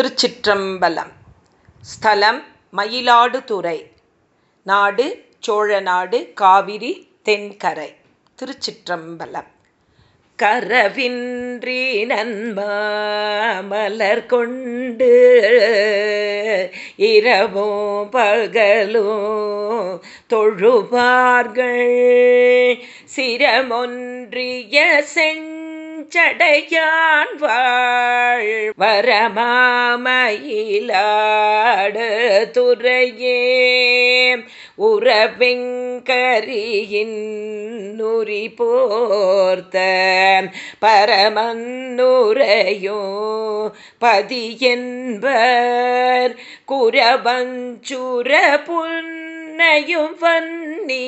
திருச்சிற்றம்பலம். ஸ்தலம் மயிலாடுதுறை. நாடு சோழநாடு காவிரி தென்கரை. திருச்சிற்றம்பலம். கரவின்றி நன்மாமலர் கொண்டு இரவும் பகலும் தொழுவார்கள். சிரமொன்றிய செஞ் செடையான் வாழ் வரமாமயிலாடு துறையே. உறவிங்கரியின் நுரி போர்த்த பரமன்னுரையோ பதியென்பர் குரவஞ்சுர புன் மன்னையும் வன்னி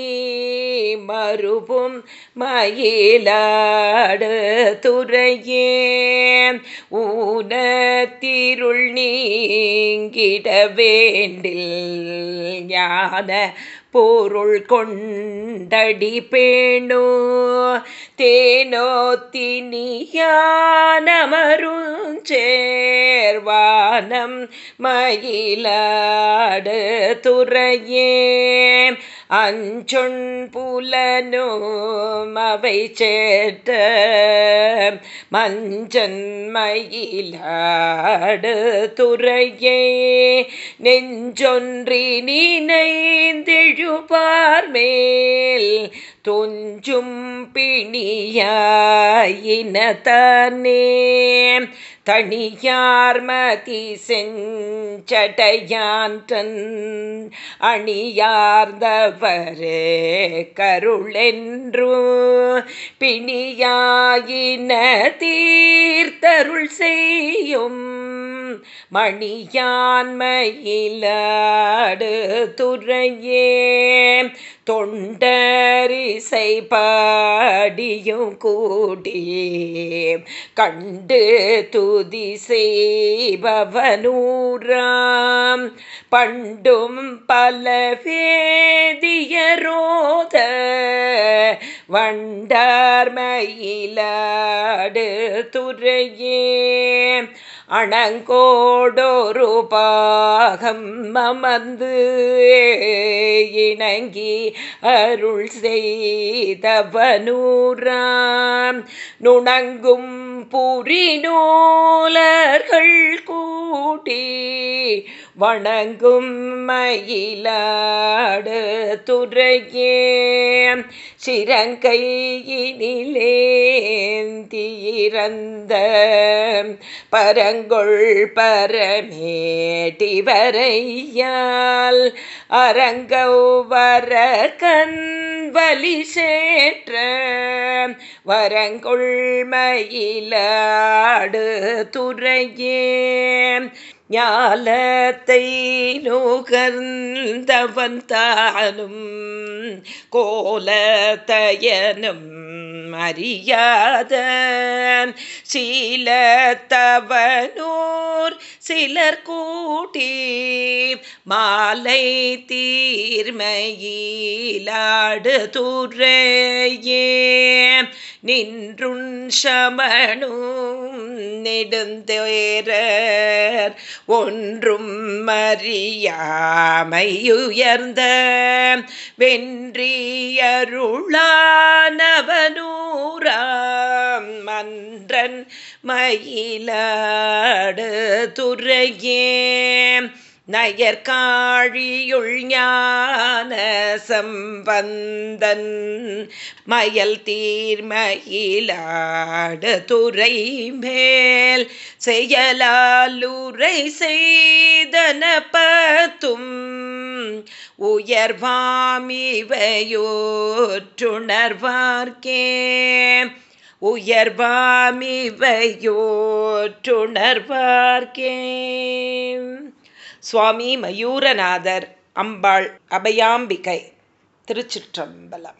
மறுபும் மயிலாடு துறையே. ஊனத்திருள் நீங்கிட வேண்டில் ஞான பொருள் கொண்டடி பேணோ. தேனோ தினியானமருஞ்சேர்வானம் மயிலாடு துறையே. அஞ்சொன் புலனும் அவை சேட்ட மஞ்சன்மயிலாடு துறையே. நெஞ்சொன்றி நினைந்தெழுபார் மேல் தொஞ்சும் பிணியாயினதனே. தனியார்மதி செஞ்சடையான்றன். அணியார்ந்தவரே கருளென்று பிணியாயின தீர்த்தருள் செய்யும். மணியான்மையிலாடு துறையே தொண்டரிசை பாடியும் கூடி கண்டு துதி செய்பவனூராம். பண்டும் பல வேதியரோத வண்டார்மயிலாடு துறையே அணங்கோடோரு பாகம் மமந்து இணங்கி அருள் செய்தவனூராம். நுணங்கும் புரிநூலர்கள் கூட்டி வணங்கும் மயிலாடு துறையே. சிறங்கையினிலேந்தியிறந்த பரங்கொள் பரமேட்டி வரையால் அரங்கவர கண் வலி சேற்ற வரங்கொள் மயிலாடு துறையே. ஞாலத்தை நுகர்ந்தவன் தானும் கோலத்தயனும் அறியாத சீலத்தவனூர் சிலர் கூட்டி மாலை தீர்மையிலாடு துறையே நின்றுன் சமணும் நெடுந்தேரர் ஒன்றும் மறியாமையுயர்ந்த வென்றியருளானவனூராம் மன்றன் மயிலாடு துறையே நயற்காழியுள் ஞான சம்பந்தன் மயல் தீர்மயிலாடு துறை மேல் செயலாலுரை செய்தன பத்தும் உயர்வாமிவையோற்றுணர்வார்க்கே உயர்வாமிவையோற்றுணர்வார்க்கே சுவாமி மயூரநாதர் அம்பாள் அபயாம்பிகை திருச்சிற்றம்பலம்.